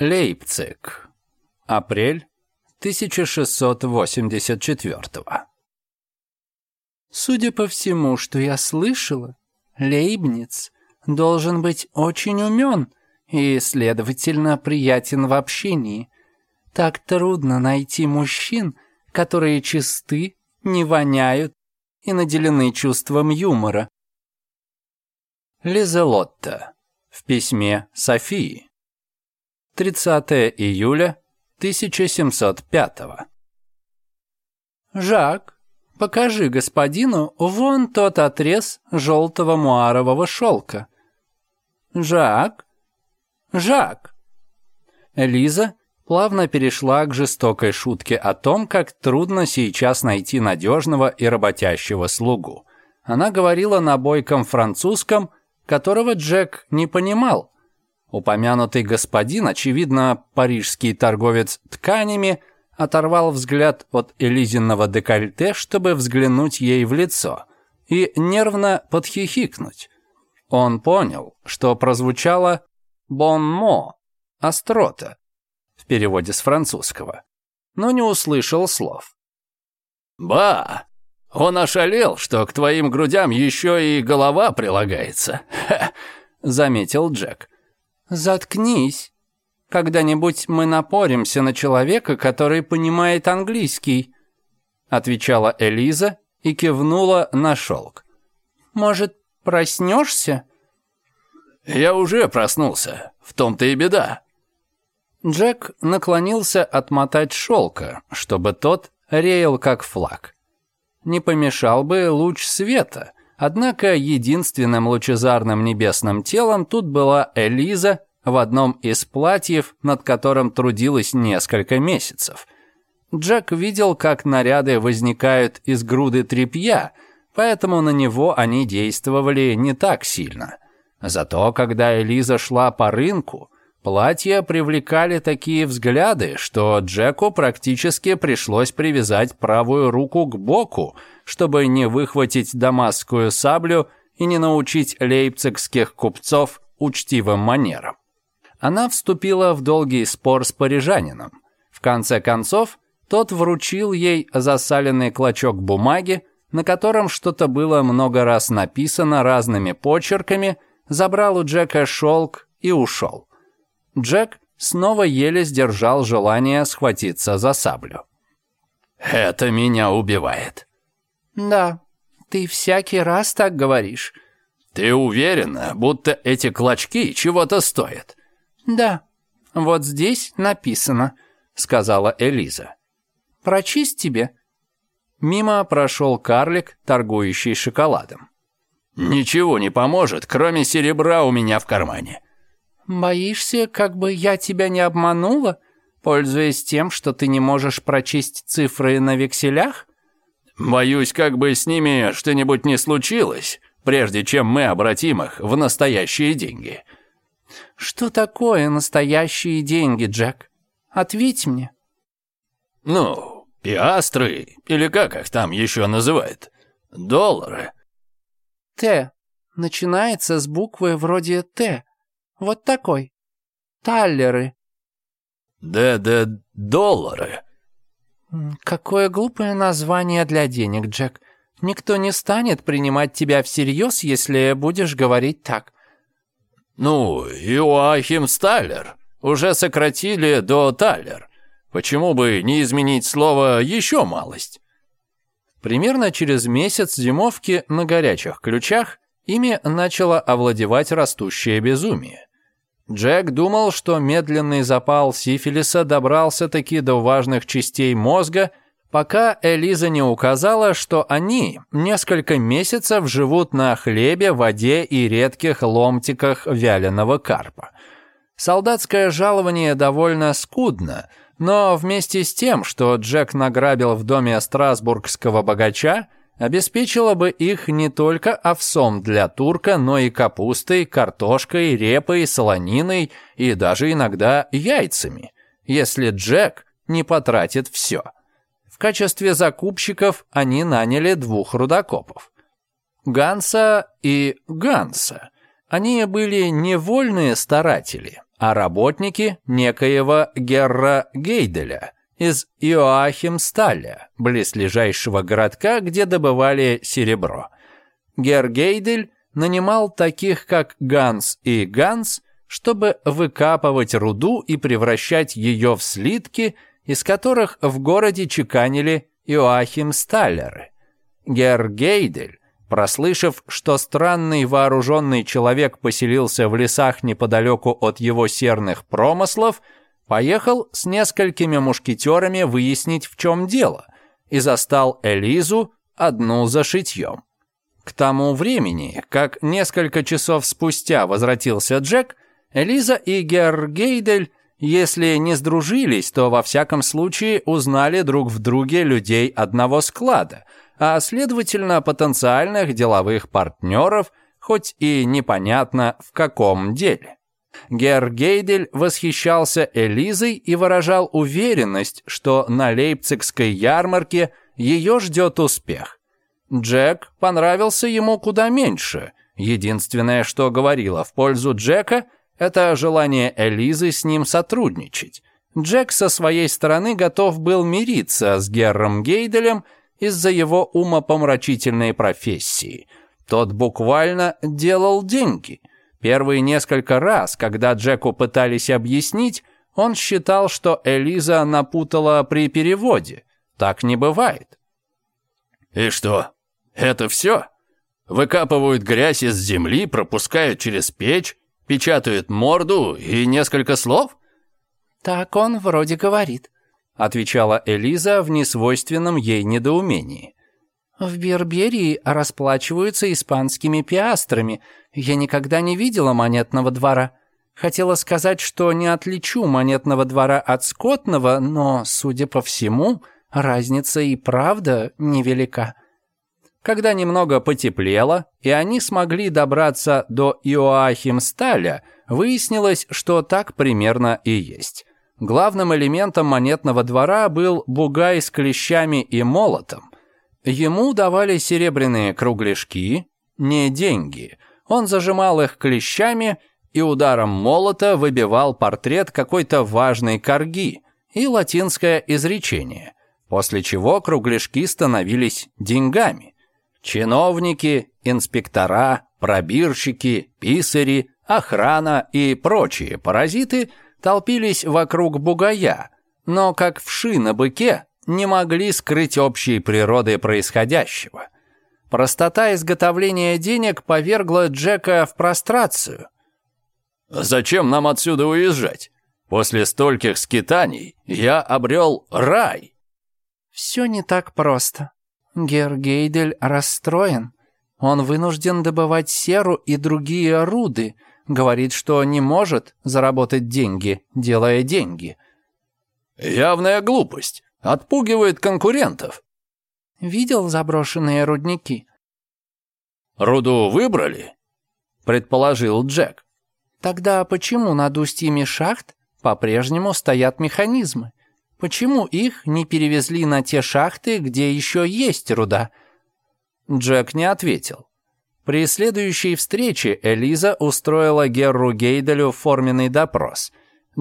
Лейпциг. Апрель 1684 Судя по всему, что я слышала, Лейбниц должен быть очень умен и, следовательно, приятен в общении. Так трудно найти мужчин, которые чисты, не воняют и наделены чувством юмора. Лизелотта в письме Софии 30 июля 1705 «Жак, покажи господину вон тот отрез желтого муарового шелка». «Жак! Жак!» Лиза плавно перешла к жестокой шутке о том, как трудно сейчас найти надежного и работящего слугу. Она говорила на бойком французском, которого Джек не понимал, Упомянутый господин, очевидно, парижский торговец тканями, оторвал взгляд от Элизиного декольте, чтобы взглянуть ей в лицо и нервно подхихикнуть. Он понял, что прозвучало «бонмо» bon – «острота» в переводе с французского, но не услышал слов. «Ба! Он ошалел, что к твоим грудям еще и голова прилагается!» – заметил Джек. «Заткнись. Когда-нибудь мы напоримся на человека, который понимает английский», отвечала Элиза и кивнула на шелк. «Может, проснешься?» «Я уже проснулся. В том-то и беда». Джек наклонился отмотать шелка, чтобы тот реял как флаг. Не помешал бы луч света — Однако единственным лучезарным небесным телом тут была Элиза в одном из платьев, над которым трудилась несколько месяцев. Джек видел, как наряды возникают из груды тряпья, поэтому на него они действовали не так сильно. Зато когда Элиза шла по рынку, платья привлекали такие взгляды, что Джеку практически пришлось привязать правую руку к боку – чтобы не выхватить дамасскую саблю и не научить лейпцигских купцов учтивым манерам. Она вступила в долгий спор с парижанином. В конце концов, тот вручил ей засаленный клочок бумаги, на котором что-то было много раз написано разными почерками, забрал у Джека шелк и ушел. Джек снова еле сдержал желание схватиться за саблю. «Это меня убивает», «Да, ты всякий раз так говоришь». «Ты уверена, будто эти клочки чего-то стоят?» «Да, вот здесь написано», — сказала Элиза. «Прочисть тебе». Мимо прошел карлик, торгующий шоколадом. «Ничего не поможет, кроме серебра у меня в кармане». «Боишься, как бы я тебя не обманула, пользуясь тем, что ты не можешь прочесть цифры на векселях?» Боюсь, как бы с ними что-нибудь не случилось, прежде чем мы обратим их в настоящие деньги». «Что такое настоящие деньги, Джек? Ответь мне». «Ну, пиастры, или как их там еще называют, доллары». «Т» начинается с буквы вроде «Т», вот такой. Таллеры. Д. Д. Доллары. «Какое глупое название для денег, Джек. Никто не станет принимать тебя всерьез, если будешь говорить так». «Ну, Иоахим Сталлер. Уже сократили до Таллер. Почему бы не изменить слово еще малость?» Примерно через месяц зимовки на горячих ключах ими начало овладевать растущее безумие. Джек думал, что медленный запал сифилиса добрался-таки до важных частей мозга, пока Элиза не указала, что они несколько месяцев живут на хлебе, воде и редких ломтиках вяленого карпа. Солдатское жалование довольно скудно, но вместе с тем, что Джек награбил в доме страсбургского богача – обеспечила бы их не только овсом для турка, но и капустой, картошкой, репой, солониной и даже иногда яйцами, если Джек не потратит все. В качестве закупщиков они наняли двух рудокопов. Ганса и Ганса. Они были невольные старатели, а работники некоего Герра Гейделя – из Иоахимсталя, близлежащего городка, где добывали серебро. Гергейдель нанимал таких, как Ганс и Ганс, чтобы выкапывать руду и превращать ее в слитки, из которых в городе чеканили Иоахимсталеры. Гергейдель Прослышав, что странный вооруженный человек поселился в лесах неподалеку от его серных промыслов, Поехал с несколькими мушкетерами выяснить, в чем дело, и застал Элизу одну за шитьем. К тому времени, как несколько часов спустя возвратился Джек, Элиза и Гергейдель, если не сдружились, то во всяком случае узнали друг в друге людей одного склада, а следовательно потенциальных деловых партнеров, хоть и непонятно в каком деле. Герр Гейдель восхищался Элизой и выражал уверенность, что на лейпцигской ярмарке ее ждет успех. Джек понравился ему куда меньше. Единственное, что говорило в пользу Джека, это желание Элизы с ним сотрудничать. Джек со своей стороны готов был мириться с Герром Гейделем из-за его умопомрачительной профессии. Тот буквально делал деньги. Первые несколько раз, когда Джеку пытались объяснить, он считал, что Элиза напутала при переводе. Так не бывает. «И что, это все? Выкапывают грязь из земли, пропускают через печь, печатают морду и несколько слов?» «Так он вроде говорит», — отвечала Элиза в несвойственном ей недоумении. В Берберии расплачиваются испанскими пиастрами. Я никогда не видела монетного двора. Хотела сказать, что не отличу монетного двора от скотного, но, судя по всему, разница и правда невелика. Когда немного потеплело, и они смогли добраться до Иоахимсталя, выяснилось, что так примерно и есть. Главным элементом монетного двора был бугай с клещами и молотом. Ему давали серебряные кругляшки, не деньги. Он зажимал их клещами и ударом молота выбивал портрет какой-то важной корги и латинское изречение, после чего кругляшки становились деньгами. Чиновники, инспектора, пробирщики, писари, охрана и прочие паразиты толпились вокруг бугая, но как вши на быке не могли скрыть общей природы происходящего. Простота изготовления денег повергла Джека в прострацию. «Зачем нам отсюда уезжать? После стольких скитаний я обрел рай!» «Все не так просто. Гергейдель расстроен. Он вынужден добывать серу и другие руды. Говорит, что не может заработать деньги, делая деньги». «Явная глупость. Отпугивает конкурентов. Видел заброшенные рудники? Руду выбрали? Предположил Джек. Тогда почему над устьями шахт по-прежнему стоят механизмы? Почему их не перевезли на те шахты, где еще есть руда? Джек не ответил. При следующей встрече Элиза устроила Герру Гейделю форменный допрос.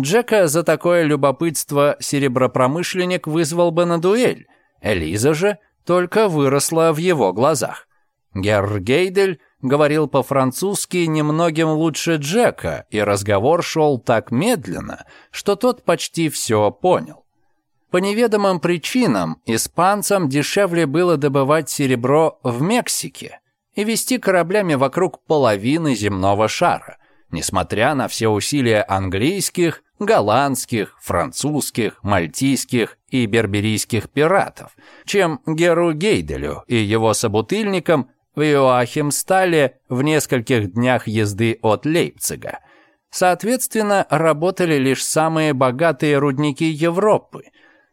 Джека за такое любопытство серебропромышленник вызвал бы на дуэль. Элиза же только выросла в его глазах. Герр Гейдель говорил по-французски немногим лучше Джека, и разговор шел так медленно, что тот почти все понял. По неведомым причинам испанцам дешевле было добывать серебро в Мексике и вести кораблями вокруг половины земного шара. Несмотря на все усилия английских, голландских, французских, мальтийских и берберийских пиратов, чем Геру Гейделю и его собутыльникам в Иоахимстале в нескольких днях езды от Лейпцига. Соответственно, работали лишь самые богатые рудники Европы.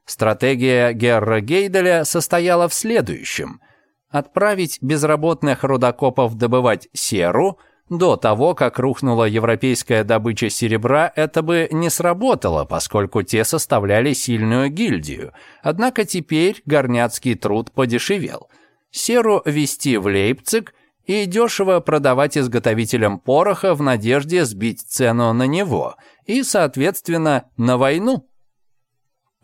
Стратегия Герра Гейделя состояла в следующем – отправить безработных рудокопов добывать серу – до того, как рухнула европейская добыча серебра, это бы не сработало, поскольку те составляли сильную гильдию. Однако теперь горняцкий труд подешевел. Серу вести в Лейпциг и дешево продавать изготовителям пороха в надежде сбить цену на него и, соответственно, на войну.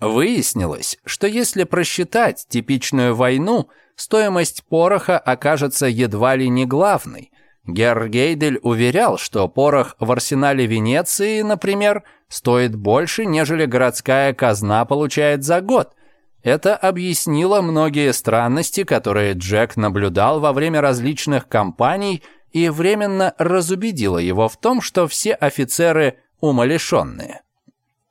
Выяснилось, что если просчитать типичную войну, стоимость пороха окажется едва ли не главной. Гергейдель уверял, что порох в арсенале Венеции, например, стоит больше, нежели городская казна получает за год. Это объяснило многие странности, которые Джек наблюдал во время различных кампаний и временно разубедило его в том, что все офицеры умалишенные.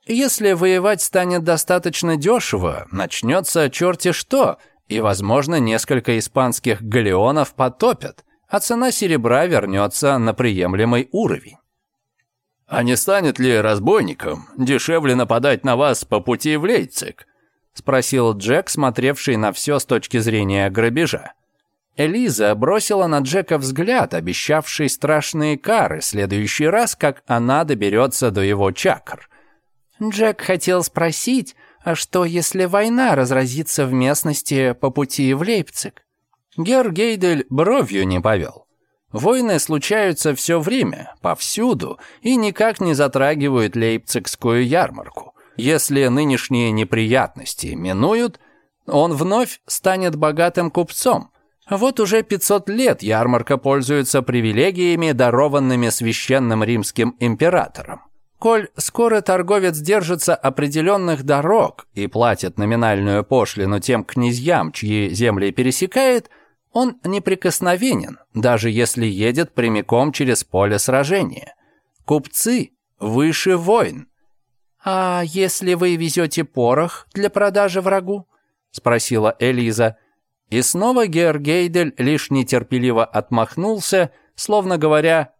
Если воевать станет достаточно дешево, начнется черти что, и, возможно, несколько испанских галеонов потопят – а цена серебра вернется на приемлемый уровень. «А не станет ли разбойником дешевле нападать на вас по пути в Лейцик?» — спросил Джек, смотревший на все с точки зрения грабежа. Элиза бросила на Джека взгляд, обещавший страшные кары следующий раз, как она доберется до его чакр. Джек хотел спросить, а что, если война разразится в местности по пути в Лейпциг? Гергейдель бровью не повел. Войны случаются все время, повсюду, и никак не затрагивают лейпцигскую ярмарку. Если нынешние неприятности минуют, он вновь станет богатым купцом. Вот уже 500 лет ярмарка пользуется привилегиями, дарованными священным римским императором. Коль скоро торговец держится определенных дорог и платит номинальную пошлину тем князьям, чьи земли пересекает – он неприкосновенен, даже если едет прямиком через поле сражения. Купцы выше войн. «А если вы везете порох для продажи врагу?» — спросила Элиза. И снова Георгейдель лишь нетерпеливо отмахнулся, словно говоря,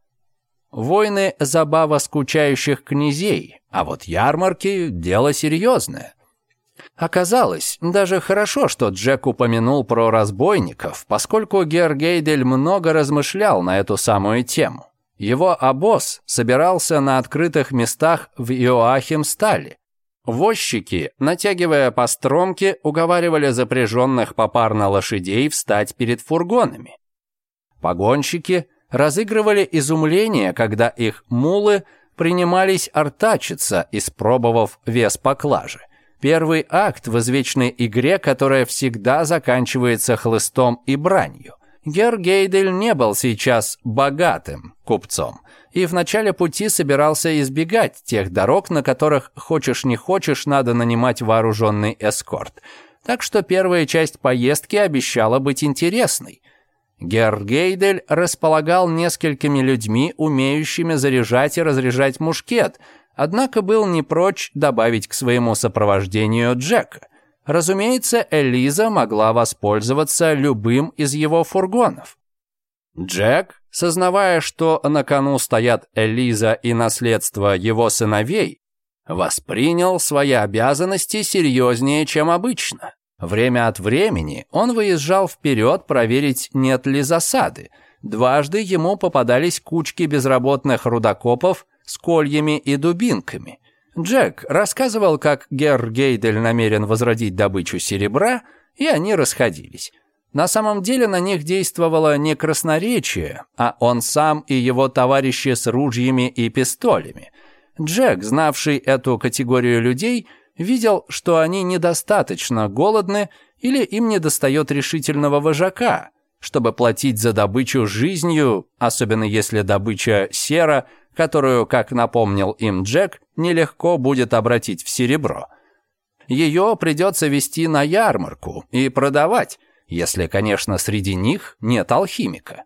«Войны — забава скучающих князей, а вот ярмарки — дело серьезное. Оказалось, даже хорошо, что Джек упомянул про разбойников, поскольку Гергейдель много размышлял на эту самую тему. Его обоз собирался на открытых местах в Иоахимстале. Возчики, натягивая по стромке, уговаривали запряженных попарно лошадей встать перед фургонами. Погонщики разыгрывали изумление, когда их мулы принимались артачиться, испробовав вес поклажи. Первый акт в извечной игре, которая всегда заканчивается хлыстом и бранью. Гергейдель не был сейчас богатым купцом и в начале пути собирался избегать тех дорог, на которых хочешь не хочешь надо нанимать вооруженный эскорт. Так что первая часть поездки обещала быть интересной. Гергейдель располагал несколькими людьми, умеющими заряжать и разряжать мушкет – Однако был не прочь добавить к своему сопровождению Джека. Разумеется, Элиза могла воспользоваться любым из его фургонов. Джек, сознавая, что на кону стоят Элиза и наследство его сыновей, воспринял свои обязанности серьезнее, чем обычно. Время от времени он выезжал вперед проверить, нет ли засады. Дважды ему попадались кучки безработных рудокопов, с кольями и дубинками. Джек рассказывал, как Герр Гейдель намерен возродить добычу серебра, и они расходились. На самом деле на них действовало не красноречие, а он сам и его товарищи с ружьями и пистолями. Джек, знавший эту категорию людей, видел, что они недостаточно голодны или им недостает решительного вожака, чтобы платить за добычу жизнью, особенно если добыча сера – которую, как напомнил им Джек, нелегко будет обратить в серебро. Ее придется вести на ярмарку и продавать, если, конечно, среди них нет алхимика.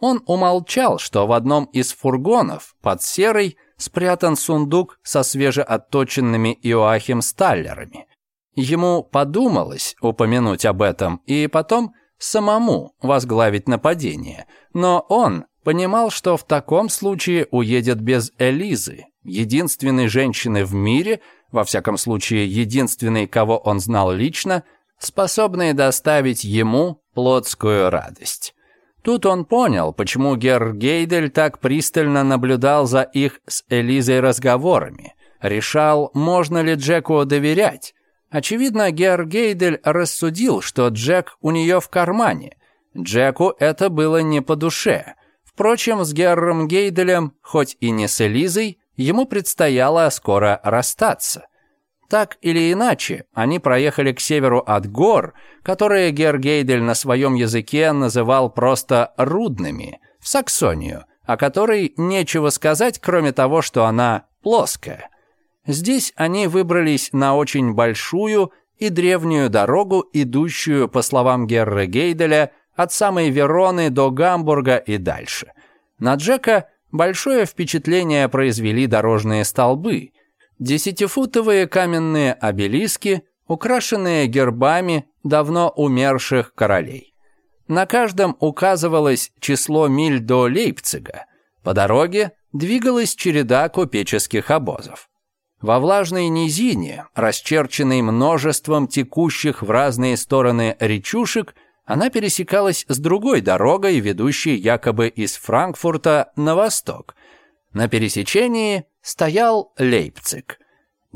Он умолчал, что в одном из фургонов под серой спрятан сундук со свежеотточенными Иоахим Сталлерами. Ему подумалось упомянуть об этом и потом самому возглавить нападение, но он, Понимал, что в таком случае уедет без Элизы, единственной женщины в мире, во всяком случае единственной, кого он знал лично, способной доставить ему плотскую радость. Тут он понял, почему Герр Гейдель так пристально наблюдал за их с Элизой разговорами. Решал, можно ли Джеку доверять. Очевидно, Герр Гейдель рассудил, что Джек у нее в кармане. Джеку это было не по душе – Впрочем, с Герром Гейделем, хоть и не с Элизой, ему предстояло скоро расстаться. Так или иначе, они проехали к северу от гор, которые Герр Гейдель на своем языке называл просто «рудными», в Саксонию, о которой нечего сказать, кроме того, что она плоская. Здесь они выбрались на очень большую и древнюю дорогу, идущую, по словам Герра Гейделя, от самой Вероны до Гамбурга и дальше. На Джека большое впечатление произвели дорожные столбы, десятифутовые каменные обелиски, украшенные гербами давно умерших королей. На каждом указывалось число миль до Лейпцига. По дороге двигалась череда купеческих обозов. Во влажной низине, расчерченной множеством текущих в разные стороны речушек, она пересекалась с другой дорогой, ведущей якобы из Франкфурта на восток. На пересечении стоял Лейпциг.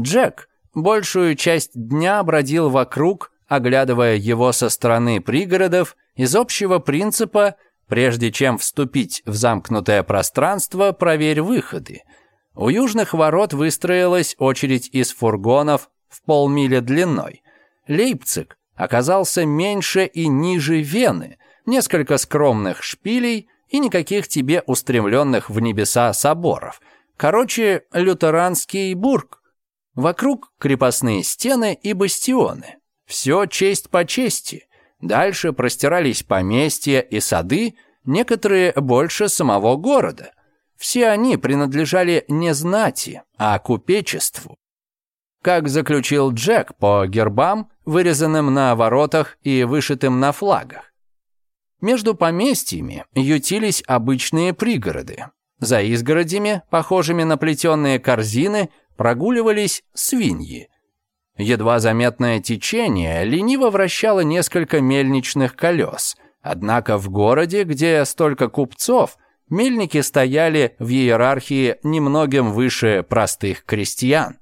Джек большую часть дня бродил вокруг, оглядывая его со стороны пригородов из общего принципа «прежде чем вступить в замкнутое пространство, проверь выходы». У южных ворот выстроилась очередь из фургонов в полмили длиной. Лейпциг оказался меньше и ниже вены, несколько скромных шпилей и никаких тебе устремленных в небеса соборов. Короче, лютеранский бург. Вокруг крепостные стены и бастионы. Все честь по чести. Дальше простирались поместья и сады, некоторые больше самого города. Все они принадлежали не знати, а купечеству. Как заключил Джек по гербам, вырезанным на воротах и вышитым на флагах. Между поместьями ютились обычные пригороды. За изгородями, похожими на плетеные корзины, прогуливались свиньи. Едва заметное течение лениво вращало несколько мельничных колес. Однако в городе, где столько купцов, мельники стояли в иерархии немногим выше простых крестьян.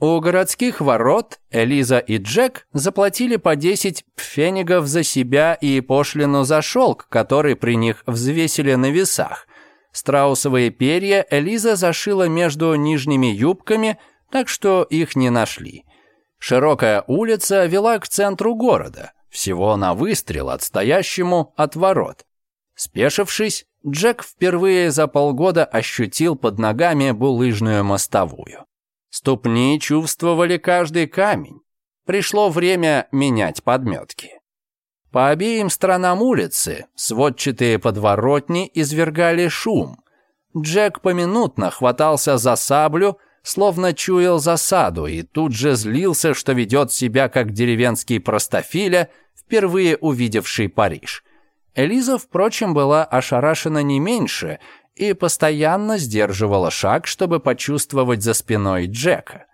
У городских ворот Элиза и Джек заплатили по 10 пфенигов за себя и пошлину за шелк, который при них взвесили на весах. Страусовые перья Элиза зашила между нижними юбками, так что их не нашли. Широкая улица вела к центру города, всего на выстрел отстоящему от ворот. Спешившись, Джек впервые за полгода ощутил под ногами булыжную мостовую. Ступни чувствовали каждый камень. Пришло время менять подметки. По обеим сторонам улицы сводчатые подворотни извергали шум. Джек поминутно хватался за саблю, словно чуял засаду, и тут же злился, что ведет себя как деревенский простофиля, впервые увидевший Париж. Элиза, впрочем, была ошарашена не меньше и постоянно сдерживала шаг, чтобы почувствовать за спиной Джека.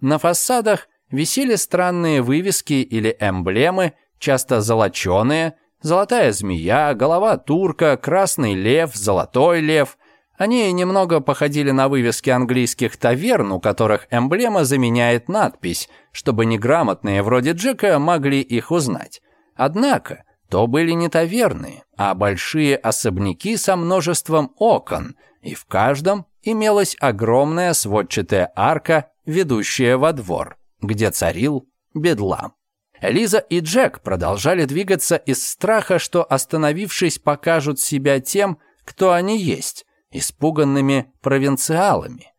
На фасадах висели странные вывески или эмблемы, часто золоченые, золотая змея, голова турка, красный лев, золотой лев. Они немного походили на вывески английских таверн, у которых эмблема заменяет надпись, чтобы неграмотные вроде Джека могли их узнать. Однако то были не таверны, а большие особняки со множеством окон, и в каждом имелась огромная сводчатая арка, ведущая во двор, где царил бедлам. Лиза и Джек продолжали двигаться из страха, что, остановившись, покажут себя тем, кто они есть, испуганными провинциалами.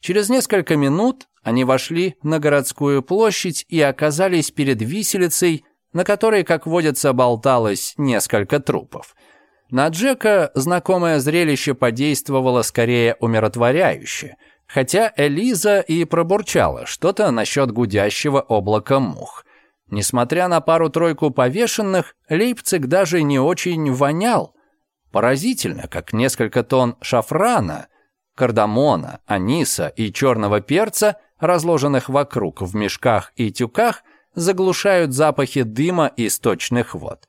Через несколько минут они вошли на городскую площадь и оказались перед виселицей, на которой, как водится, болталось несколько трупов. На Джека знакомое зрелище подействовало скорее умиротворяюще, хотя Элиза и пробурчала что-то насчет гудящего облака мух. Несмотря на пару-тройку повешенных, Лейпциг даже не очень вонял. Поразительно, как несколько тонн шафрана, кардамона, аниса и черного перца, разложенных вокруг в мешках и тюках – заглушают запахи дыма и сточных вод.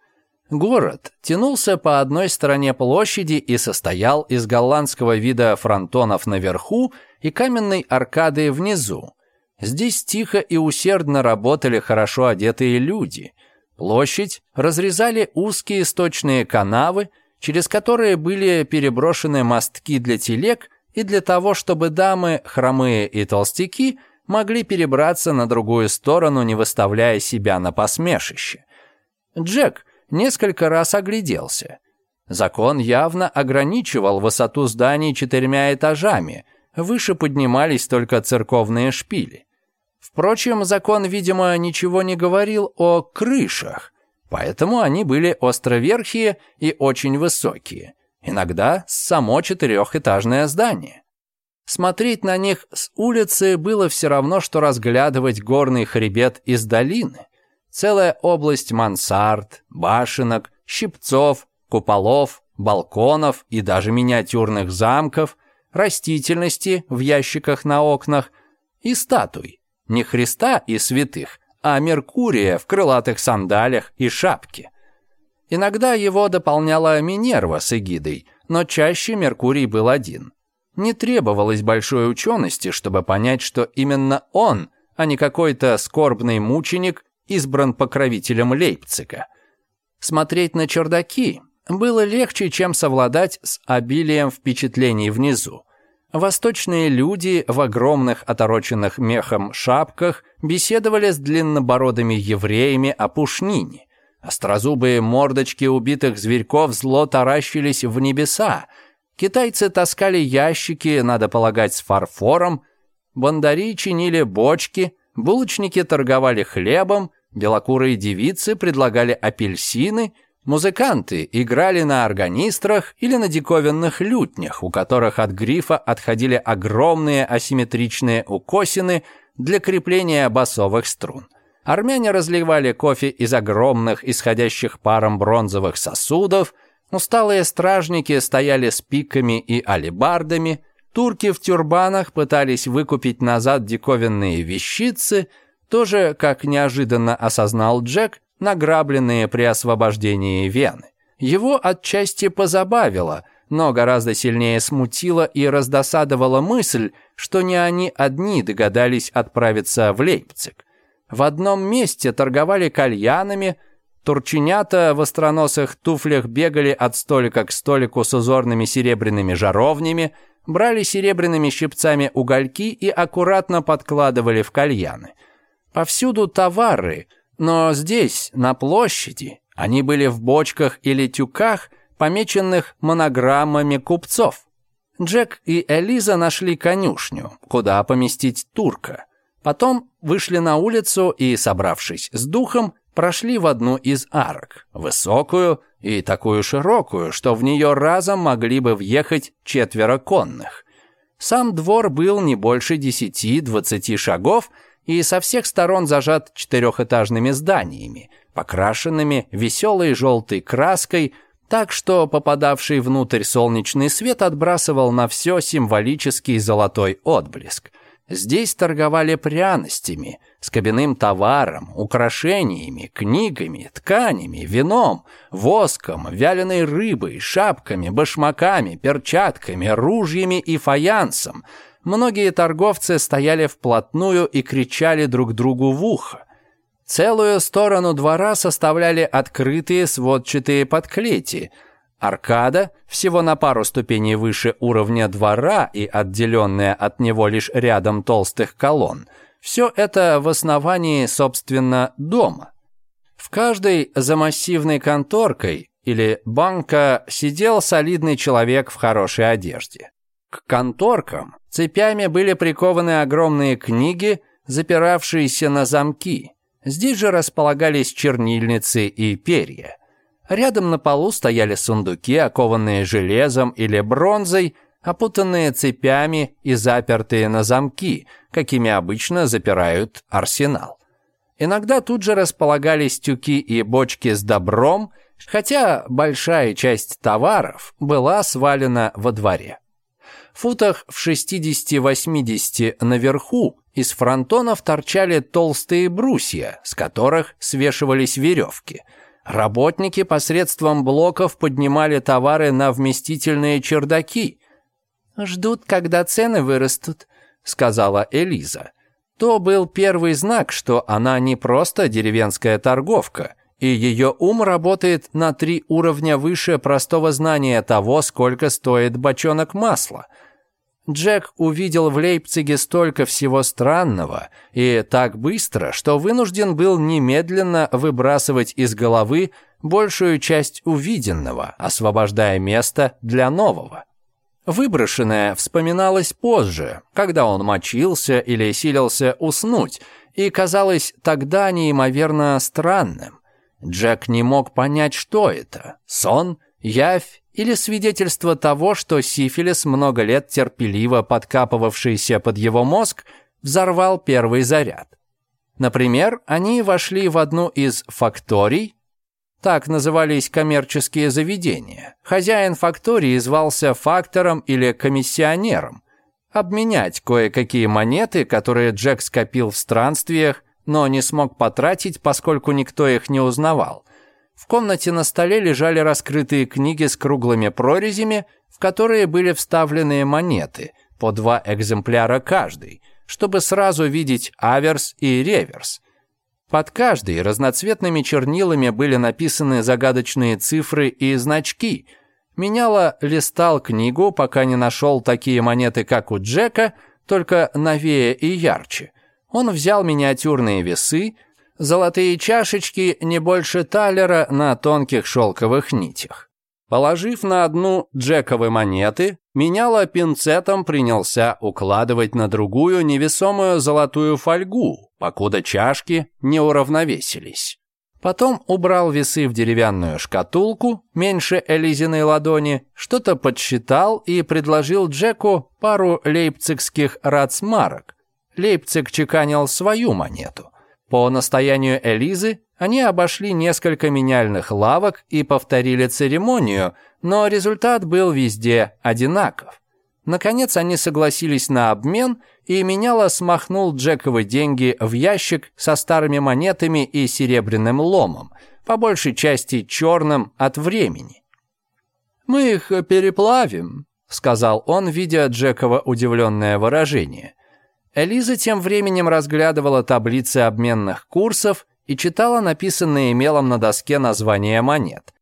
Город тянулся по одной стороне площади и состоял из голландского вида фронтонов наверху и каменной аркады внизу. Здесь тихо и усердно работали хорошо одетые люди. Площадь разрезали узкие сточные канавы, через которые были переброшены мостки для телег и для того, чтобы дамы, хромые и толстяки – могли перебраться на другую сторону, не выставляя себя на посмешище. Джек несколько раз огляделся. Закон явно ограничивал высоту зданий четырьмя этажами, выше поднимались только церковные шпили. Впрочем, закон, видимо, ничего не говорил о крышах, поэтому они были островерхие и очень высокие, иногда само четырехэтажное здание. Смотреть на них с улицы было все равно, что разглядывать горный хребет из долины. Целая область мансард, башенок, щипцов, куполов, балконов и даже миниатюрных замков, растительности в ящиках на окнах и статуй. Не Христа и святых, а Меркурия в крылатых сандалях и шапке. Иногда его дополняла Минерва с эгидой, но чаще Меркурий был один – не требовалось большой учености, чтобы понять, что именно он, а не какой-то скорбный мученик, избран покровителем Лейпцига. Смотреть на чердаки было легче, чем совладать с обилием впечатлений внизу. Восточные люди в огромных отороченных мехом шапках беседовали с длиннобородыми евреями о пушнине. Острозубые мордочки убитых зверьков зло таращились в небеса, Китайцы таскали ящики, надо полагать, с фарфором, бандари чинили бочки, булочники торговали хлебом, белокурые девицы предлагали апельсины, музыканты играли на органистрах или на диковинных лютнях, у которых от грифа отходили огромные асимметричные укосины для крепления басовых струн. Армяне разливали кофе из огромных, исходящих паром бронзовых сосудов, Усталые стражники стояли с пиками и алебардами, турки в тюрбанах пытались выкупить назад диковинные вещицы, тоже, как неожиданно осознал Джек, награбленные при освобождении Вены. Его отчасти позабавило, но гораздо сильнее смутило и раздосадовала мысль, что не они одни догадались отправиться в Лейпциг. В одном месте торговали кальянами – Турченята в остроносых туфлях бегали от столика к столику с узорными серебряными жаровнями, брали серебряными щипцами угольки и аккуратно подкладывали в кальяны. Повсюду товары, но здесь, на площади, они были в бочках или тюках, помеченных монограммами купцов. Джек и Элиза нашли конюшню, куда поместить турка. Потом вышли на улицу и, собравшись с духом, прошли в одну из арок, высокую и такую широкую, что в нее разом могли бы въехать четверо конных. Сам двор был не больше 10-20 шагов и со всех сторон зажат четырехэтажными зданиями, покрашенными веселой желтой краской, так что попадавший внутрь солнечный свет отбрасывал на все символический золотой отблеск – Здесь торговали пряностями, скобяным товаром, украшениями, книгами, тканями, вином, воском, вяленой рыбой, шапками, башмаками, перчатками, ружьями и фаянсом. Многие торговцы стояли вплотную и кричали друг другу в ухо. Целую сторону двора составляли открытые сводчатые подклети – Аркада, всего на пару ступеней выше уровня двора и отделенная от него лишь рядом толстых колонн, все это в основании, собственно, дома. В каждой за массивной конторкой или банка сидел солидный человек в хорошей одежде. К конторкам цепями были прикованы огромные книги, запиравшиеся на замки. Здесь же располагались чернильницы и перья. Рядом на полу стояли сундуки, окованные железом или бронзой, опутанные цепями и запертые на замки, какими обычно запирают арсенал. Иногда тут же располагались тюки и бочки с добром, хотя большая часть товаров была свалена во дворе. В футах в 60-80 наверху из фронтонов торчали толстые брусья, с которых свешивались веревки – Работники посредством блоков поднимали товары на вместительные чердаки. «Ждут, когда цены вырастут», — сказала Элиза. То был первый знак, что она не просто деревенская торговка, и ее ум работает на три уровня выше простого знания того, сколько стоит бочонок масла — Джек увидел в Лейпциге столько всего странного и так быстро, что вынужден был немедленно выбрасывать из головы большую часть увиденного, освобождая место для нового. Выброшенное вспоминалось позже, когда он мочился или силился уснуть, и казалось тогда неимоверно странным. Джек не мог понять, что это – сон, явь или свидетельство того, что сифилис, много лет терпеливо подкапывавшийся под его мозг, взорвал первый заряд. Например, они вошли в одну из факторий, так назывались коммерческие заведения. Хозяин фактории звался фактором или комиссионером. Обменять кое-какие монеты, которые Джек скопил в странствиях, но не смог потратить, поскольку никто их не узнавал – в комнате на столе лежали раскрытые книги с круглыми прорезями, в которые были вставлены монеты, по два экземпляра каждый, чтобы сразу видеть аверс и реверс. Под каждой разноцветными чернилами были написаны загадочные цифры и значки. Меняла листал книгу, пока не нашел такие монеты, как у Джека, только новее и ярче. Он взял миниатюрные весы, золотые чашечки не больше талера на тонких шелковых нитях. Положив на одну джековы монеты, меняла пинцетом принялся укладывать на другую невесомую золотую фольгу, покуда чашки не уравновесились. Потом убрал весы в деревянную шкатулку, меньше Элизиной ладони, что-то подсчитал и предложил Джеку пару лейпцигских рацмарок. Лейпциг чеканил свою монету – по настоянию Элизы они обошли несколько меняльных лавок и повторили церемонию, но результат был везде одинаков. Наконец они согласились на обмен, и Меняла смахнул Джековы деньги в ящик со старыми монетами и серебряным ломом, по большей части черным от времени. «Мы их переплавим», — сказал он, видя Джекова удивленное выражение. Элиза тем временем разглядывала таблицы обменных курсов и читала написанные мелом на доске названия монет.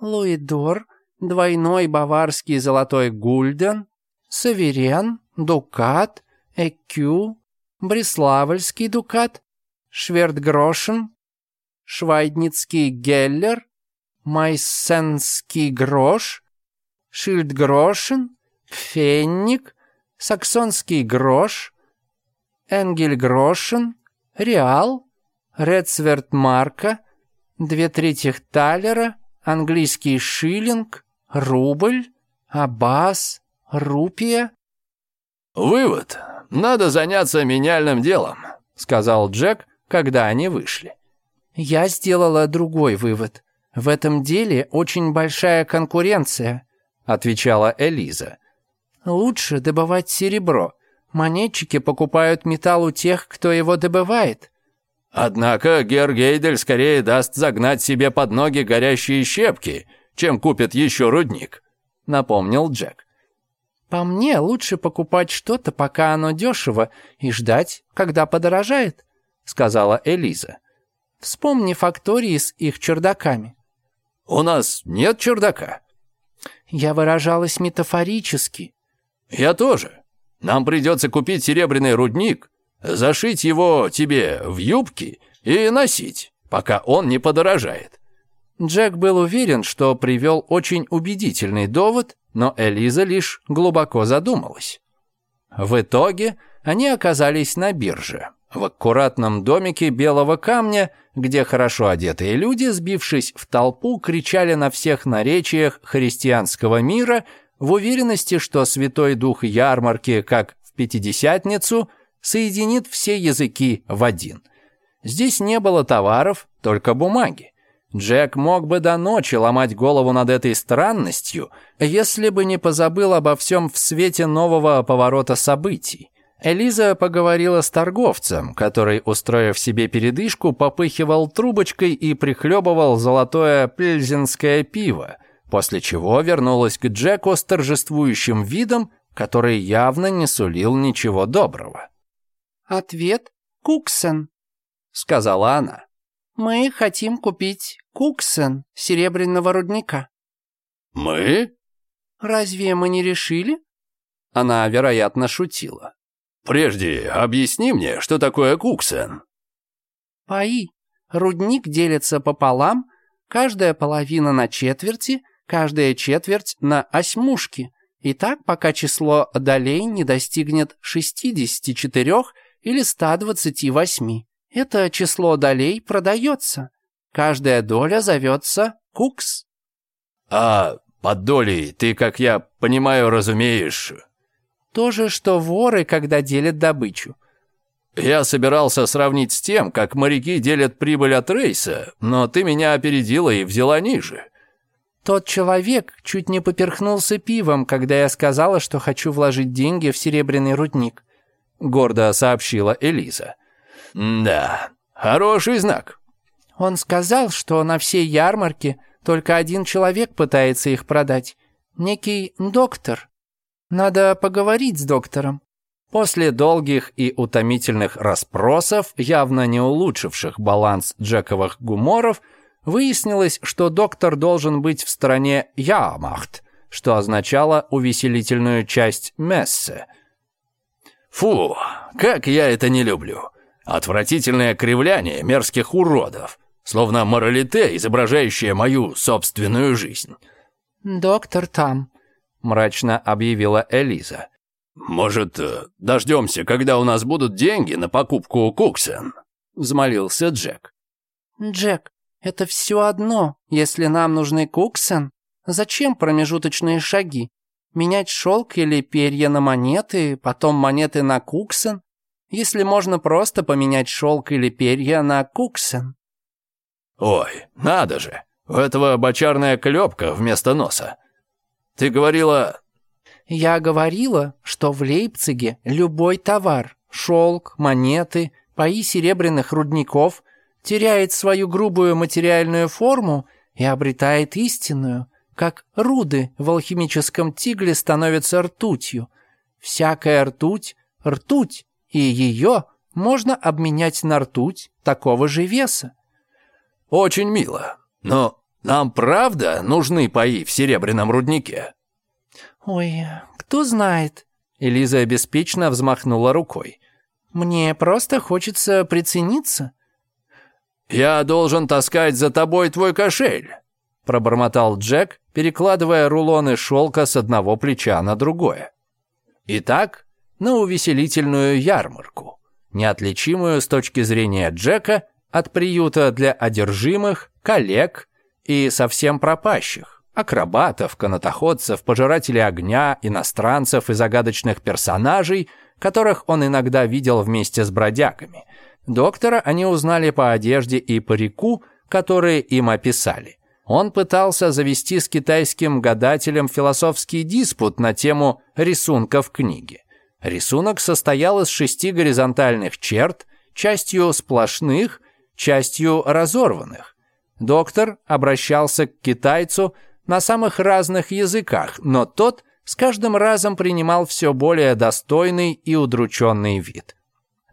«Луидор», «Двойной баварский золотой гульден», «Саверен», «Дукат», «Экю», «Бреславльский дукат», «Швертгрошен», «Швайдницкий геллер», «Майсенский грош», «Шильдгрошен», «Пфенник», «Саксонский грош», Энгельгрошен, Реал, Рецверт Марка, две трети талера, английский шиллинг, рубль, аббас, рупия. «Вывод. Надо заняться меняльным делом», — сказал Джек, когда они вышли. «Я сделала другой вывод. В этом деле очень большая конкуренция», — отвечала Элиза. «Лучше добывать серебро. Монетчики покупают металл у тех, кто его добывает. Однако Гергейдель скорее даст загнать себе под ноги горящие щепки, чем купит еще рудник, напомнил Джек. По мне, лучше покупать что-то, пока оно дешево, и ждать, когда подорожает, сказала Элиза. Вспомни фактории с их чердаками. У нас нет чердака. Я выражалась метафорически. Я тоже. Нам придется купить серебряный рудник, зашить его тебе в юбки и носить, пока он не подорожает». Джек был уверен, что привел очень убедительный довод, но Элиза лишь глубоко задумалась. В итоге они оказались на бирже, в аккуратном домике белого камня, где хорошо одетые люди, сбившись в толпу, кричали на всех наречиях христианского мира – в уверенности, что Святой Дух ярмарки, как в Пятидесятницу, соединит все языки в один. Здесь не было товаров, только бумаги. Джек мог бы до ночи ломать голову над этой странностью, если бы не позабыл обо всем в свете нового поворота событий. Элиза поговорила с торговцем, который, устроив себе передышку, попыхивал трубочкой и прихлебывал золотое пельзинское пиво после чего вернулась к Джеку с торжествующим видом, который явно не сулил ничего доброго. «Ответ — Куксен», — сказала она. «Мы хотим купить Куксен серебряного рудника». «Мы?» «Разве мы не решили?» Она, вероятно, шутила. «Прежде объясни мне, что такое Куксен?» «Паи. Рудник делится пополам, каждая половина на четверти — каждая четверть на осьмушки, и так пока число долей не достигнет 64 или 128. Это число долей продается. Каждая доля зовется кукс. А под долей ты, как я понимаю, разумеешь? То же, что воры, когда делят добычу. Я собирался сравнить с тем, как моряки делят прибыль от рейса, но ты меня опередила и взяла ниже. Тот человек чуть не поперхнулся пивом, когда я сказала, что хочу вложить деньги в серебряный рудник», — гордо сообщила Элиза. «Да, хороший знак». «Он сказал, что на всей ярмарке только один человек пытается их продать. Некий доктор. Надо поговорить с доктором». После долгих и утомительных расспросов, явно не улучшивших баланс Джековых гуморов, — Выяснилось, что доктор должен быть в стране Яамахт, что означало увеселительную часть мессы. «Фу, как я это не люблю! Отвратительное кривляние мерзких уродов, словно моралите, изображающее мою собственную жизнь». «Доктор там», — мрачно объявила Элиза. «Может, э, дождемся, когда у нас будут деньги на покупку куксен?» — взмолился Джек. «Джек, это все одно, если нам нужны куксон. Зачем промежуточные шаги? Менять шелк или перья на монеты, потом монеты на куксон? Если можно просто поменять шелк или перья на куксон. Ой, надо же, у этого бочарная клепка вместо носа. Ты говорила... Я говорила, что в Лейпциге любой товар, шелк, монеты, паи серебряных рудников теряет свою грубую материальную форму и обретает истинную, как руды в алхимическом тигле становятся ртутью. Всякая ртуть — ртуть, и ее можно обменять на ртуть такого же веса. «Очень мило, но нам правда нужны пои в серебряном руднике?» «Ой, кто знает?» Элиза беспечно взмахнула рукой. «Мне просто хочется прицениться. «Я должен таскать за тобой твой кошель», – пробормотал Джек, перекладывая рулоны шелка с одного плеча на другое. Итак, на увеселительную ярмарку, неотличимую с точки зрения Джека от приюта для одержимых, коллег и совсем пропащих, акробатов, канатоходцев, пожирателей огня, иностранцев и загадочных персонажей, которых он иногда видел вместе с бродягами – Доктора они узнали по одежде и парику, которые им описали. Он пытался завести с китайским гадателем философский диспут на тему рисунка в книге. Рисунок состоял из шести горизонтальных черт, частью сплошных, частью разорванных. Доктор обращался к китайцу на самых разных языках, но тот с каждым разом принимал все более достойный и удрученный вид.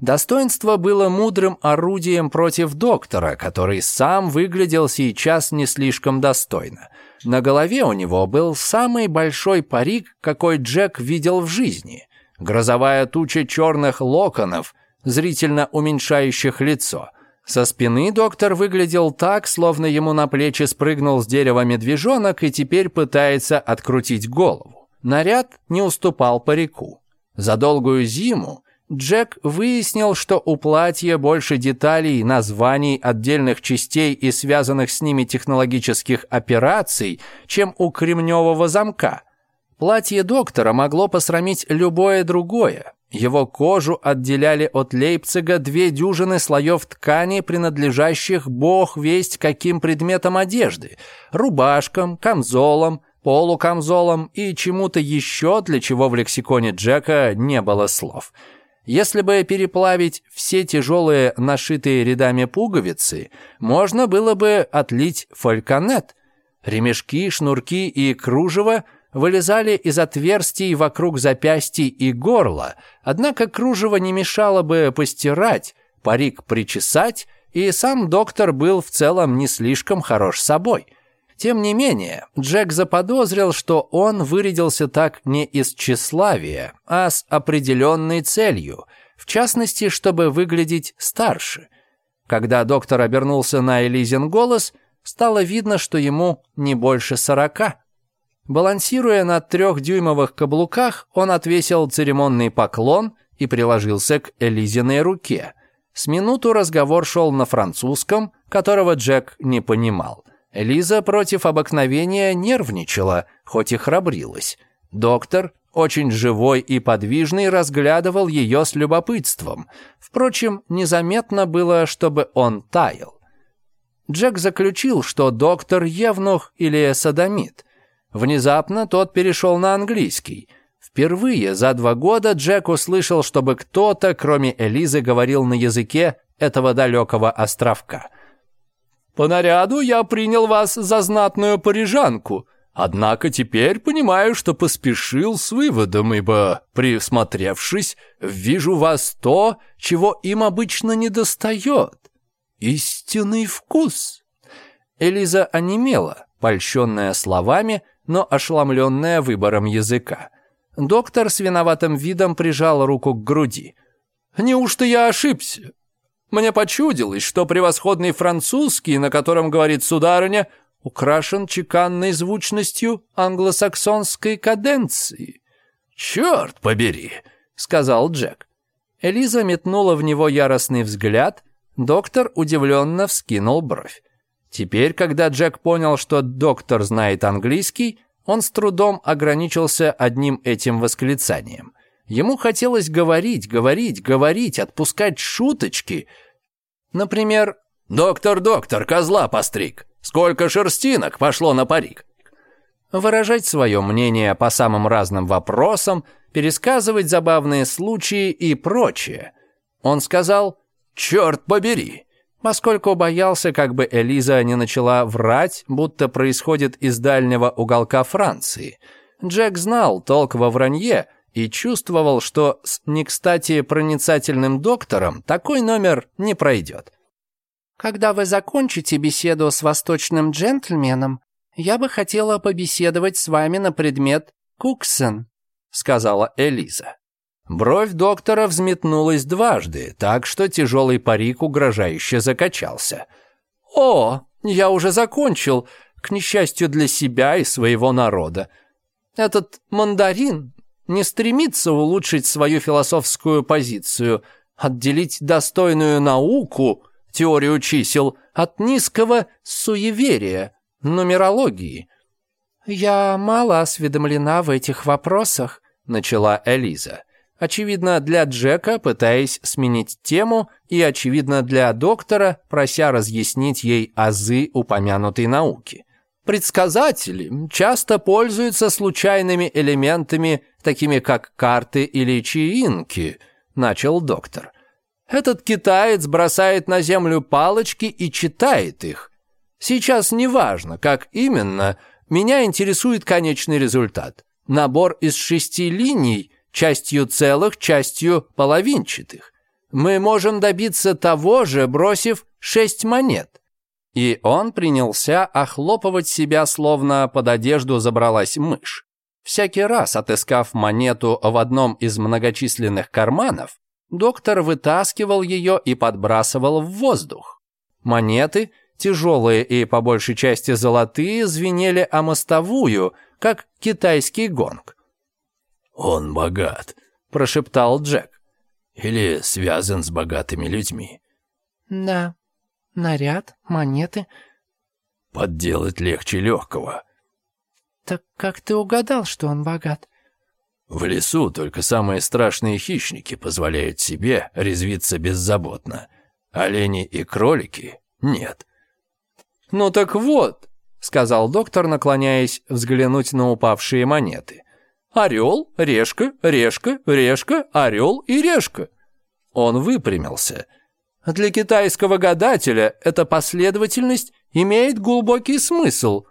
Достоинство было мудрым орудием против доктора, который сам выглядел сейчас не слишком достойно. На голове у него был самый большой парик, какой Джек видел в жизни. Грозовая туча черных локонов, зрительно уменьшающих лицо – со спины доктор выглядел так, словно ему на плечи спрыгнул с дерева медвежонок и теперь пытается открутить голову. Наряд не уступал парику. За долгую зиму Джек выяснил, что у платья больше деталей, названий отдельных частей и связанных с ними технологических операций, чем у кремневого замка. Платье доктора могло посрамить любое другое. Его кожу отделяли от Лейпцига две дюжины слоев ткани, принадлежащих бог весть каким предметам одежды – рубашкам, камзолам, полукамзолам и чему-то еще, для чего в лексиконе Джека не было слов – если бы переплавить все тяжелые, нашитые рядами пуговицы, можно было бы отлить фальконет. Ремешки, шнурки и кружево вылезали из отверстий вокруг запястья и горла, однако кружево не мешало бы постирать, парик причесать, и сам доктор был в целом не слишком хорош собой – тем не менее, Джек заподозрил, что он вырядился так не из тщеславия, а с определенной целью, в частности, чтобы выглядеть старше. Когда доктор обернулся на Элизин голос, стало видно, что ему не больше сорока. Балансируя на трехдюймовых каблуках, он отвесил церемонный поклон и приложился к Элизиной руке. С минуту разговор шел на французском, которого Джек не понимал – Лиза против обыкновения нервничала, хоть и храбрилась. Доктор, очень живой и подвижный, разглядывал ее с любопытством. Впрочем, незаметно было, чтобы он таял. Джек заключил, что доктор Евнух или садомит. Внезапно тот перешел на английский. Впервые за два года Джек услышал, чтобы кто-то, кроме Элизы, говорил на языке этого далекого островка – по наряду я принял вас за знатную парижанку, однако теперь понимаю, что поспешил с выводом, ибо, присмотревшись, вижу вас то, чего им обычно недостает. Истинный вкус. Элиза онемела, польщенная словами, но ошеломленная выбором языка. Доктор с виноватым видом прижал руку к груди. «Неужто я ошибся?» Мне почудилось, что превосходный французский, на котором говорит сударыня, украшен чеканной звучностью англосаксонской каденции. «Черт побери!» — сказал Джек. Элиза метнула в него яростный взгляд, доктор удивленно вскинул бровь. Теперь, когда Джек понял, что доктор знает английский, он с трудом ограничился одним этим восклицанием. Ему хотелось говорить, говорить, говорить, отпускать шуточки. Например, «Доктор, доктор, козла постриг! Сколько шерстинок пошло на парик!» Выражать свое мнение по самым разным вопросам, пересказывать забавные случаи и прочее. Он сказал «Черт побери!» поскольку боялся, как бы Элиза не начала врать, будто происходит из дальнего уголка Франции. Джек знал толк во вранье и чувствовал, что с не кстати проницательным доктором такой номер не пройдет. «Когда вы закончите беседу с восточным джентльменом, я бы хотела побеседовать с вами на предмет Куксен, — сказала Элиза. Бровь доктора взметнулась дважды, так что тяжелый парик угрожающе закачался. «О, я уже закончил, к несчастью для себя и своего народа. Этот мандарин не стремится улучшить свою философскую позицию, отделить достойную науку, теорию чисел, от низкого суеверия, нумерологии. «Я мало осведомлена в этих вопросах», — начала Элиза. Очевидно, для Джека, пытаясь сменить тему, и, очевидно, для доктора, прося разъяснить ей азы упомянутой науки — Предсказатели часто пользуются случайными элементами, такими как карты или чаинки, начал доктор. Этот китаец бросает на землю палочки и читает их. Сейчас не важно, как именно, меня интересует конечный результат. Набор из шести линий, частью целых, частью половинчатых. Мы можем добиться того же, бросив шесть монет. И он принялся охлопывать себя, словно под одежду забралась мышь. Всякий раз, отыскав монету в одном из многочисленных карманов, доктор вытаскивал ее и подбрасывал в воздух. Монеты, тяжелые и по большей части золотые, звенели о мостовую, как китайский гонг. «Он богат», – прошептал Джек. «Или связан с богатыми людьми». «Да», наряд, монеты. Подделать легче легкого. Так как ты угадал, что он богат? В лесу только самые страшные хищники позволяют себе резвиться беззаботно. Олени и кролики нет. Ну так вот, сказал доктор, наклоняясь взглянуть на упавшие монеты. Орел, решка, решка, решка, орел и решка. Он выпрямился. А для китайского гадателя эта последовательность имеет глубокий смысл.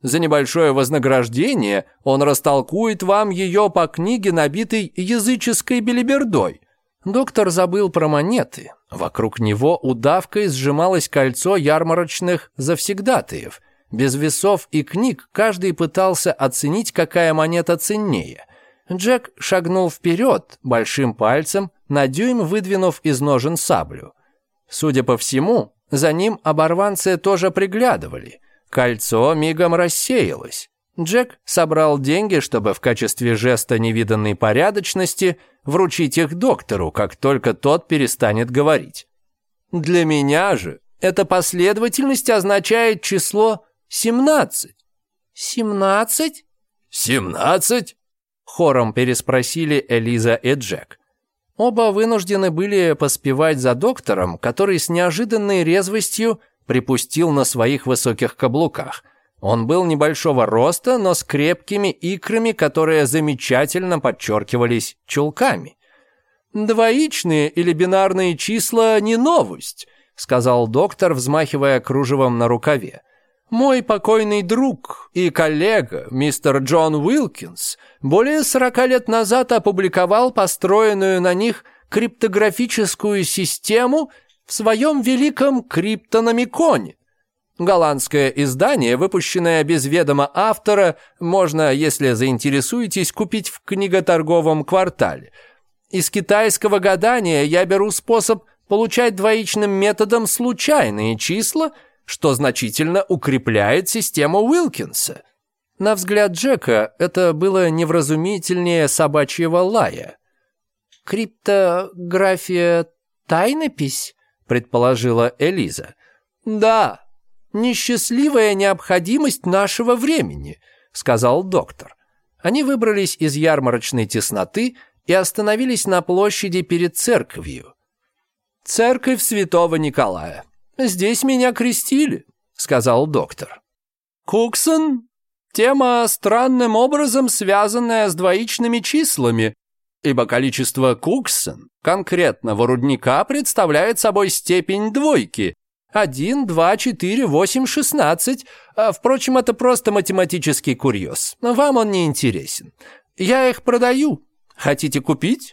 За небольшое вознаграждение он растолкует вам ее по книге, набитой языческой белибердой. Доктор забыл про монеты. Вокруг него удавкой сжималось кольцо ярмарочных завсегдатаев. Без весов и книг каждый пытался оценить, какая монета ценнее. Джек шагнул вперед, большим пальцем, на дюйм выдвинув из ножен саблю – Судя по всему, за ним оборванцы тоже приглядывали. Кольцо мигом рассеялось. Джек собрал деньги, чтобы в качестве жеста невиданной порядочности вручить их доктору, как только тот перестанет говорить. Для меня же эта последовательность означает число 17. 17? 17? Хором переспросили Элиза и Джек. Оба вынуждены были поспевать за доктором, который с неожиданной резвостью припустил на своих высоких каблуках. Он был небольшого роста, но с крепкими икрами, которые замечательно подчеркивались чулками. «Двоичные или бинарные числа не новость», — сказал доктор, взмахивая кружевом на рукаве. Мой покойный друг и коллега, мистер Джон Уилкинс, более 40 лет назад опубликовал построенную на них криптографическую систему в своем великом криптономиконе. Голландское издание, выпущенное без ведома автора, можно, если заинтересуетесь, купить в книготорговом квартале. Из китайского гадания я беру способ получать двоичным методом случайные числа – что значительно укрепляет систему Уилкинса. На взгляд Джека это было невразумительнее собачьего лая. «Криптография — тайнопись?» — предположила Элиза. «Да, несчастливая необходимость нашего времени», — сказал доктор. Они выбрались из ярмарочной тесноты и остановились на площади перед церковью. «Церковь святого Николая», «Здесь меня крестили», — сказал доктор. «Куксон — тема, странным образом связанная с двоичными числами, ибо количество куксон конкретного рудника представляет собой степень двойки — 1, 2, 4, 8, 16. Впрочем, это просто математический курьез. Вам он не интересен. Я их продаю. Хотите купить?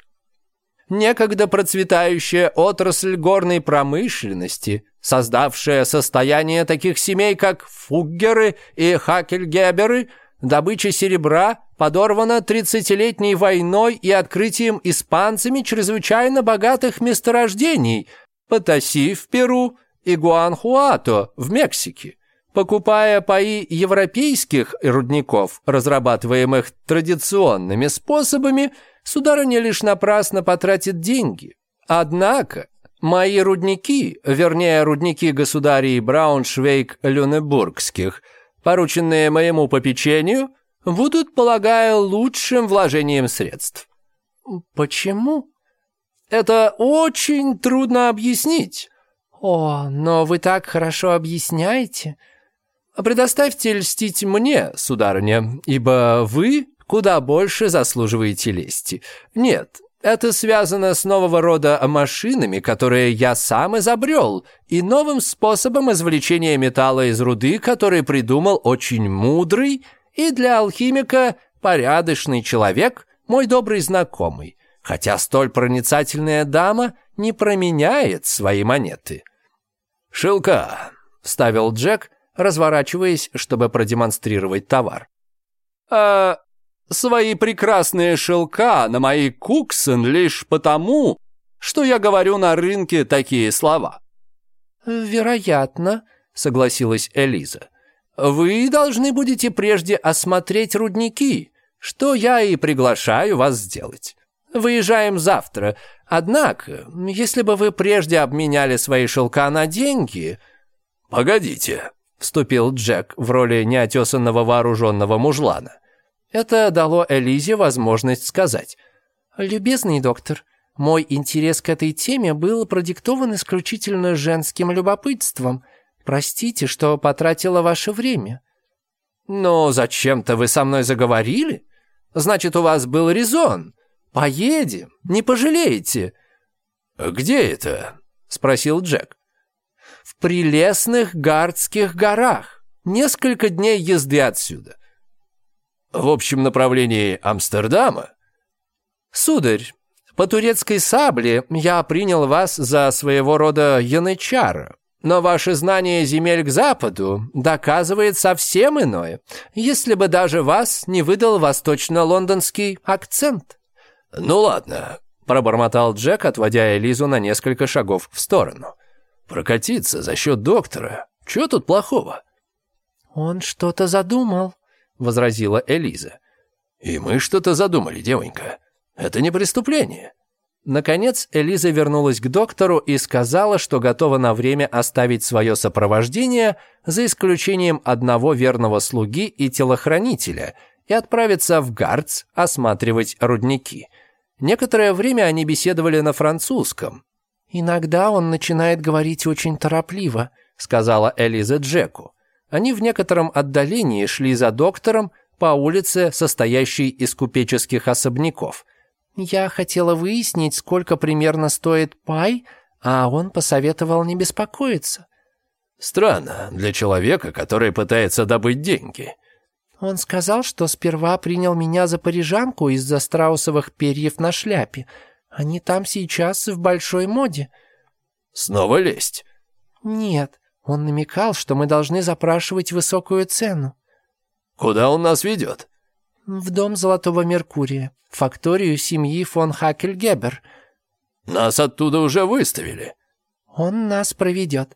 некогда процветающая отрасль горной промышленности, создавшая состояние таких семей, как фуггеры и хакельгеберы, добыча серебра подорвана 30-летней войной и открытием испанцами чрезвычайно богатых месторождений – Потаси в Перу и Гуанхуато в Мексике. Покупая паи европейских рудников, разрабатываемых традиционными способами, сударыня лишь напрасно потратит деньги. Однако мои рудники, вернее рудники государей Брауншвейг-Люнебургских, порученные моему попечению, будут, полагаю, лучшим вложением средств. Почему? Это очень трудно объяснить. О, но вы так хорошо объясняете. А «Предоставьте льстить мне, сударыня, ибо вы куда больше заслуживаете лести. Нет, это связано с нового рода машинами, которые я сам изобрел, и новым способом извлечения металла из руды, который придумал очень мудрый и для алхимика порядочный человек, мой добрый знакомый, хотя столь проницательная дама не променяет свои монеты». «Шелка», — вставил Джек, разворачиваясь, чтобы продемонстрировать товар. «А свои прекрасные шелка на мои куксон лишь потому, что я говорю на рынке такие слова». «Вероятно», — согласилась Элиза. «Вы должны будете прежде осмотреть рудники, что я и приглашаю вас сделать. Выезжаем завтра. Однако, если бы вы прежде обменяли свои шелка на деньги...» «Погодите», Вступил Джек в роли неотесанного вооруженного мужлана. Это дало Элизе возможность сказать. «Любезный доктор, мой интерес к этой теме был продиктован исключительно женским любопытством. Простите, что потратила ваше время». «Но зачем-то вы со мной заговорили? Значит, у вас был резон. Поедем, не пожалеете». «Где это?» – спросил Джек прелестных Гардских горах, несколько дней езды отсюда. В общем направлении Амстердама? Сударь, по турецкой сабле я принял вас за своего рода янычара, но ваше знание земель к западу доказывает совсем иное, если бы даже вас не выдал восточно-лондонский акцент. Ну ладно, пробормотал Джек, отводя Элизу на несколько шагов в сторону. — Прокатиться за счет доктора. Чего тут плохого?» «Он что-то задумал», — возразила Элиза. «И мы что-то задумали, девонька. Это не преступление». Наконец, Элиза вернулась к доктору и сказала, что готова на время оставить свое сопровождение, за исключением одного верного слуги и телохранителя, и отправиться в Гарц осматривать рудники. Некоторое время они беседовали на французском, «Иногда он начинает говорить очень торопливо», — сказала Элиза Джеку. Они в некотором отдалении шли за доктором по улице, состоящей из купеческих особняков. «Я хотела выяснить, сколько примерно стоит пай, а он посоветовал не беспокоиться». «Странно для человека, который пытается добыть деньги». Он сказал, что сперва принял меня за парижанку из-за страусовых перьев на шляпе, они там сейчас в большой моде». «Снова лезть?» «Нет, он намекал, что мы должны запрашивать высокую цену». «Куда он нас ведет?» «В дом Золотого Меркурия, факторию семьи фон Хакельгебер». «Нас оттуда уже выставили». «Он нас проведет».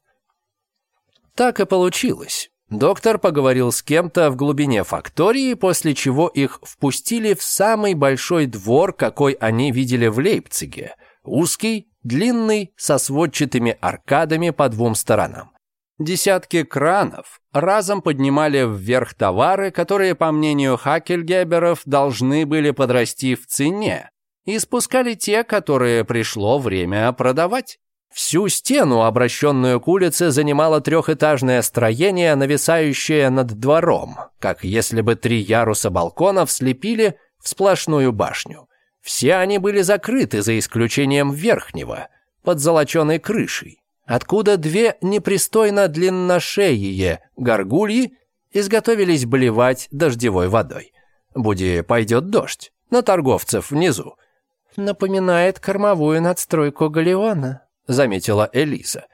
Так и получилось. Доктор поговорил с кем-то в глубине фактории, после чего их впустили в самый большой двор, какой они видели в Лейпциге. Узкий, длинный, со сводчатыми аркадами по двум сторонам. Десятки кранов разом поднимали вверх товары, которые, по мнению Хакельгеберов, должны были подрасти в цене, и спускали те, которые пришло время продавать. Всю стену, обращенную к улице, занимало трехэтажное строение, нависающее над двором, как если бы три яруса балконов слепили в сплошную башню. Все они были закрыты, за исключением верхнего, под золоченой крышей, откуда две непристойно длинношеие горгульи изготовились блевать дождевой водой. Буди пойдет дождь, на торговцев внизу. Напоминает кормовую надстройку Галеона, – заметила Элиза.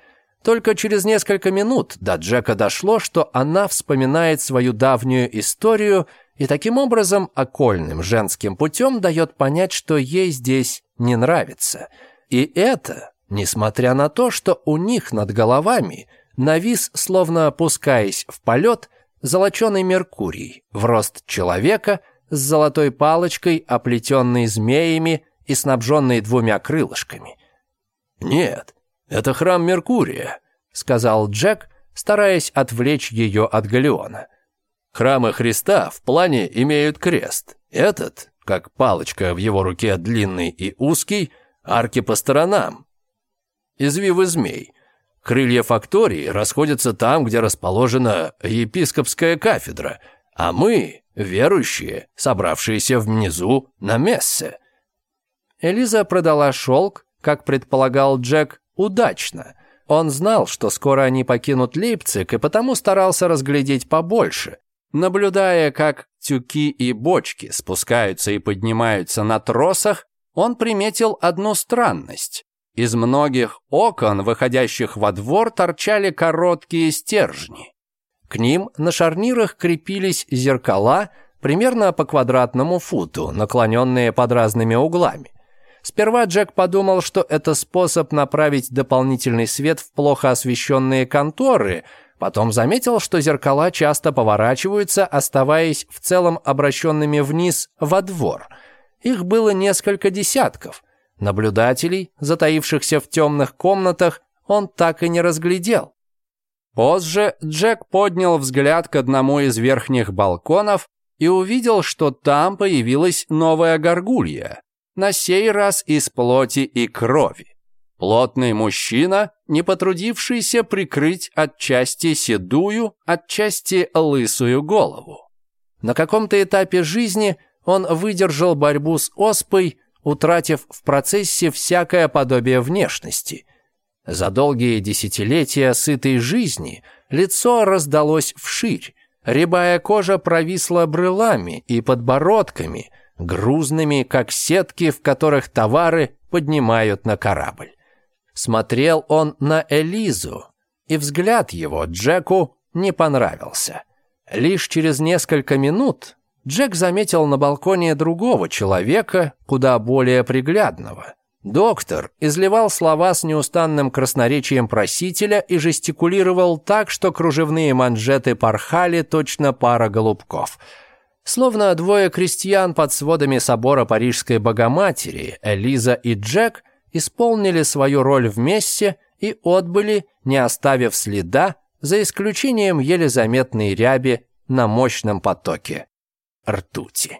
Только через несколько минут до Джека дошло, что она вспоминает свою давнюю историю и таким образом окольным женским путем дает понять, что ей здесь не нравится. И это, несмотря на то, что у них над головами навис, словно опускаясь в полет, золоченый Меркурий в рост человека с золотой палочкой, оплетенной змеями и снабженной двумя крылышками. «Нет, это храм Меркурия», — сказал Джек, стараясь отвлечь ее от Галеона. «Храмы Христа в плане имеют крест. Этот, как палочка в его руке длинный и узкий, арки по сторонам. Извивы змей. Крылья фактории расходятся там, где расположена епископская кафедра, а мы, верующие, собравшиеся внизу на мессе». Элиза продала шелк, как предполагал Джек, удачно. Он знал, что скоро они покинут Лейпциг, и потому старался разглядеть побольше. Наблюдая, как тюки и бочки спускаются и поднимаются на тросах, он приметил одну странность. Из многих окон, выходящих во двор, торчали короткие стержни. К ним на шарнирах крепились зеркала, примерно по квадратному футу, наклоненные под разными углами. Сперва Джек подумал, что это способ направить дополнительный свет в плохо освещенные конторы, потом заметил, что зеркала часто поворачиваются, оставаясь в целом обращенными вниз во двор. Их было несколько десятков. Наблюдателей, затаившихся в темных комнатах, он так и не разглядел. Позже Джек поднял взгляд к одному из верхних балконов и увидел, что там появилась новая горгулья на сей раз из плоти и крови. Плотный мужчина, не потрудившийся прикрыть отчасти седую, отчасти лысую голову. На каком-то этапе жизни он выдержал борьбу с оспой, утратив в процессе всякое подобие внешности. За долгие десятилетия сытой жизни лицо раздалось вширь, рябая кожа провисла брылами и подбородками – грузными, как сетки, в которых товары поднимают на корабль. Смотрел он на Элизу, и взгляд его Джеку не понравился. Лишь через несколько минут Джек заметил на балконе другого человека, куда более приглядного. Доктор изливал слова с неустанным красноречием просителя и жестикулировал так, что кружевные манжеты порхали точно пара голубков – Словно двое крестьян под сводами собора Парижской Богоматери, Элиза и Джек, исполнили свою роль вместе и отбыли, не оставив следа, за исключением еле заметной ряби на мощном потоке ртути.